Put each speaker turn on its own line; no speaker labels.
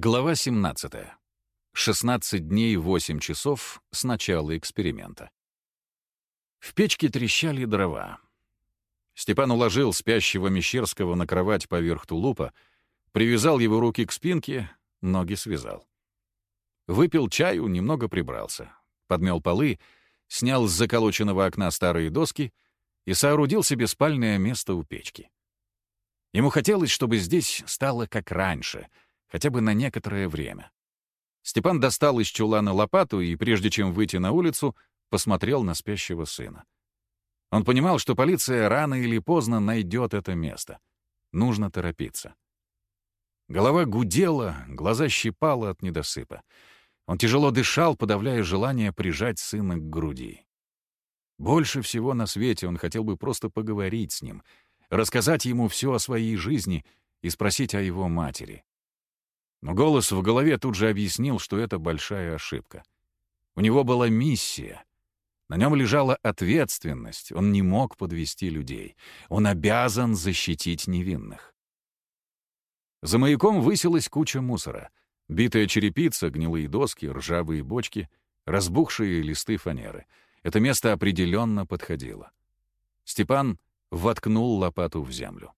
Глава 17. 16 дней 8 часов с начала эксперимента. В печке трещали дрова. Степан уложил спящего Мещерского на кровать поверх тулупа, привязал его руки к спинке, ноги связал. Выпил чаю, немного прибрался, подмел полы, снял с заколоченного окна старые доски и соорудил себе спальное место у печки. Ему хотелось, чтобы здесь стало как раньше — хотя бы на некоторое время. Степан достал из чулана лопату и, прежде чем выйти на улицу, посмотрел на спящего сына. Он понимал, что полиция рано или поздно найдет это место. Нужно торопиться. Голова гудела, глаза щипало от недосыпа. Он тяжело дышал, подавляя желание прижать сына к груди. Больше всего на свете он хотел бы просто поговорить с ним, рассказать ему все о своей жизни и спросить о его матери. Но голос в голове тут же объяснил, что это большая ошибка. У него была миссия. На нем лежала ответственность. Он не мог подвести людей. Он обязан защитить невинных. За маяком высилась куча мусора. Битая черепица, гнилые доски, ржавые бочки, разбухшие листы фанеры. Это место определенно подходило. Степан воткнул лопату в землю.